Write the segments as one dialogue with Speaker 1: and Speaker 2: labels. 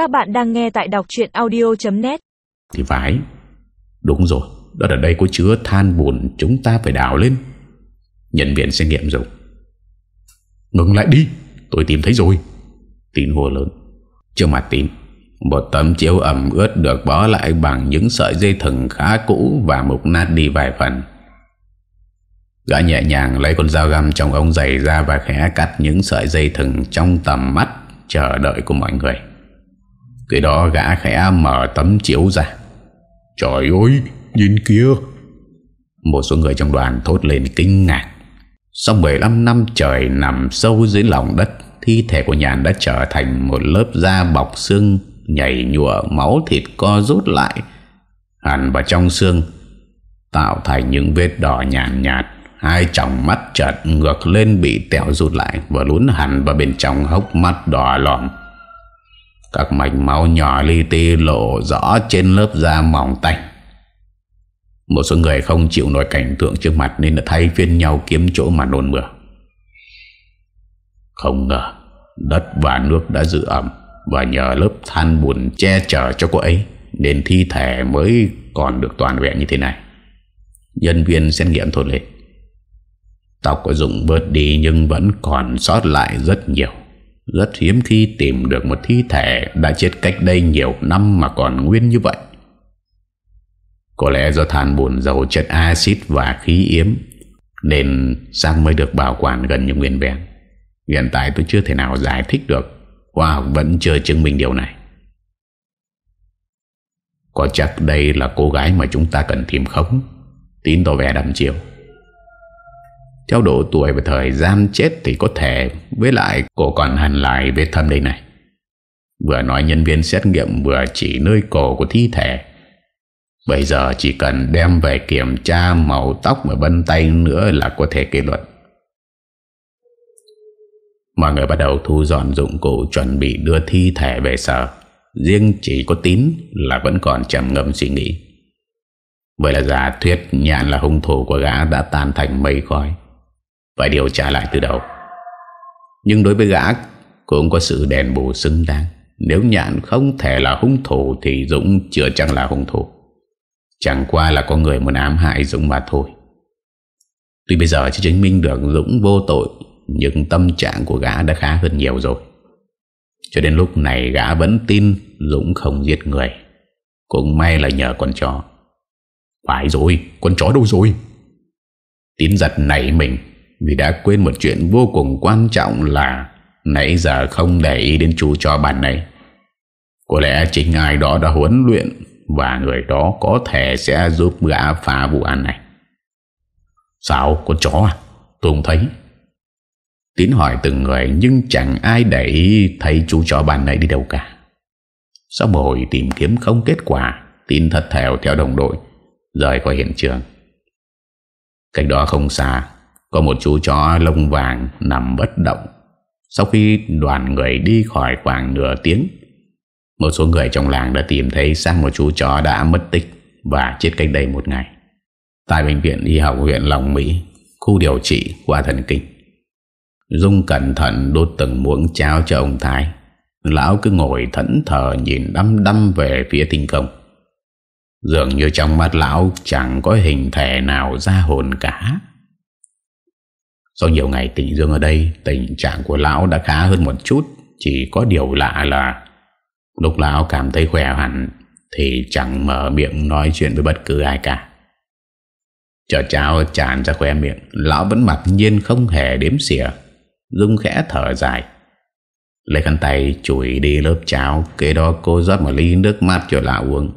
Speaker 1: Các bạn đang nghe tại đọc chuyện audio.net
Speaker 2: Thì phải. Đúng rồi, Đó ở đây có chứa than bùn Chúng ta phải đào lên. Nhân viện xét nghiệm dùng Ngừng lại đi, Tôi tìm thấy rồi. Tín hồ lớn. Trước mặt tín Một tấm chiếu ẩm ướt được bó lại bằng những sợi dây thừng khá cũ và mục nát đi vài phần. Gã nhẹ nhàng lấy con dao găm trong ống giày ra và khẽ cắt những sợi dây thừng trong tầm mắt, chờ đợi của mọi người cái đó gã khẽ mở tấm chiếu ra. Trời ơi, nhìn kia! Một số người trong đoàn thốt lên kinh ngạc. Sau 15 năm trời nằm sâu dưới lòng đất, thi thể của nhàn đã trở thành một lớp da bọc xương nhảy nhụa máu thịt co rút lại hẳn vào trong xương tạo thành những vết đỏ nhàn nhạt, nhạt hai tròng mắt chợt ngược lên bị tẹo rút lại và lún hẳn vào bên trong hốc mắt đỏ lòm các mạch máu nhỏ li ti lộ rõ trên lớp da mỏng tanh. Một số người không chịu nổi cảnh tượng trước mặt nên đã thay phiên nhau kiếm chỗ mà nôn mưa. không ngờ, đất và nước đã giữ ẩm và nhờ lớp than bùn che chở cho cô ấy Nên thi thể mới còn được toàn vẹn như thế này. Nhân viên xét nghiệm thốt lên. Tóc của Dũng bớt đi nhưng vẫn còn sót lại rất nhiều. Rất hiếm khi tìm được một thi thể đã chết cách đây nhiều năm mà còn nguyên như vậy. Có lẽ do than bùn dầu chất axit và khí yếm, Nên xác mới được bảo quản gần như nguyên vẹn. Hiện tại tôi chưa thể nào giải thích được. Khoa học vẫn chưa chứng minh điều này. Có chắc đây là cô gái mà chúng ta cần tìm không? Tín tỏ vẻ đầm chiều. Theo độ tuổi và thời gian chết thì có thể với lại cổ còn hẳn lại vết thâm đây này Vừa nói nhân viên xét nghiệm vừa chỉ nơi cổ của thi thể Bây giờ chỉ cần đem về kiểm tra màu tóc và vân tay nữa là có thể kết luận Mọi người bắt đầu thu dọn dụng cụ chuẩn bị đưa thi thể về sở. Riêng chỉ có tín là vẫn còn trầm ngâm suy nghĩ. Vậy là giả thuyết nhạn là hung thủ của gã đã tan thành mây khói. Phải điều tra lại từ đầu. Nhưng đối với gã cũng có sự đền bù xứng đáng. Nếu nhạn không thể là hung thủ thì Dũng chưa chẳng là hung thủ. Chẳng qua là có người muốn ám hại Dũng mà thôi. Tuy bây giờ chưa chứng minh được Dũng vô tội, nhưng tâm trạng của gã đã khá hơn nhiều rồi Cho đến lúc này gã vẫn tin Dũng không giết người Cũng may là nhờ con chó Phải rồi, Con chó đâu rồi Tín giật nảy mình vì đã quên một chuyện vô cùng quan trọng là Nãy giờ không để ý đến chú chó bạn này Có lẽ chính ai đó đã huấn luyện Và người đó có thể sẽ giúp gã phá vụ án này Sao con chó à Tôi không thấy Tín hỏi từng người nhưng chẳng ai để ý thấy chú chó bạn này đi đâu cả. Sau một hồi tìm kiếm không kết quả, Tín thật thèo theo đồng đội, rời khỏi hiện trường. Cách đó không xa, có một chú chó lông vàng nằm bất động. Sau khi đoàn người đi khỏi khoảng nửa tiếng, một số người trong làng đã tìm thấy xác một chú chó đã mất tích và chết cách đây một ngày. Tại bệnh viện y học huyện Long Mỹ, khu điều trị qua thần kinh. Dung cẩn thận đốt từng muỗng cháo cho ông Thái Lão cứ ngồi thẫn thờ nhìn đăm đăm về phía tinh công Dường như trong mắt lão chẳng có hình thể nào ra hồn cả sau nhiều ngày tỉnh dương ở đây, Tình trạng của lão đã khá hơn một chút. Chỉ có điều lạ là, Lúc lão cảm thấy khỏe hẳn, Thì chẳng mở miệng nói chuyện với bất cứ ai cả. Chờ cháo tràn ra khỏe miệng, Lão vẫn mặc nhiên không hề đếm xỉa Dung khẽ thở dài. Lấy khăn tay chùi đi lớp cháo, Kế đó cô rót một ly nước mát cho lão uống.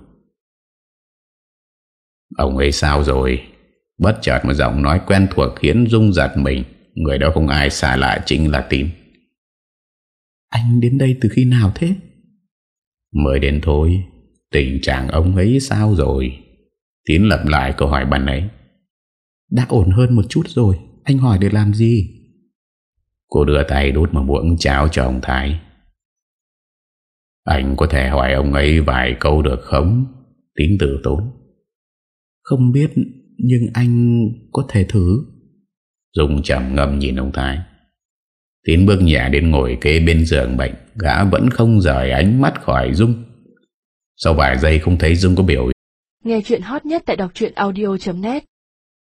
Speaker 2: Ông ấy sao rồi? Bất chợt một giọng nói quen thuộc Khiến Dung giật mình. Người đó không ai xa lạ chính là Tín Anh đến đây từ khi nào thế? Mới đến thôi Tình trạng ông ấy sao rồi? Tín lặp lại câu hỏi bạn ấy. Đã ổn hơn một chút rồi Anh hỏi để làm gì? Cô đưa tay đút một muỗng cháo cho ông Thái. Anh có thể hỏi ông ấy vài câu được không? Tính tử tốn. Không biết Nhưng anh có thể thử Dung trầm ngâm nhìn ông Thái. Tiến bước nhẹ đến ngồi kế bên giường bệnh, Gã vẫn không rời ánh mắt khỏi Dung. Sau vài giây không thấy Dung có biểu
Speaker 3: Nghe chuyện hot nhất tại đọc audio.net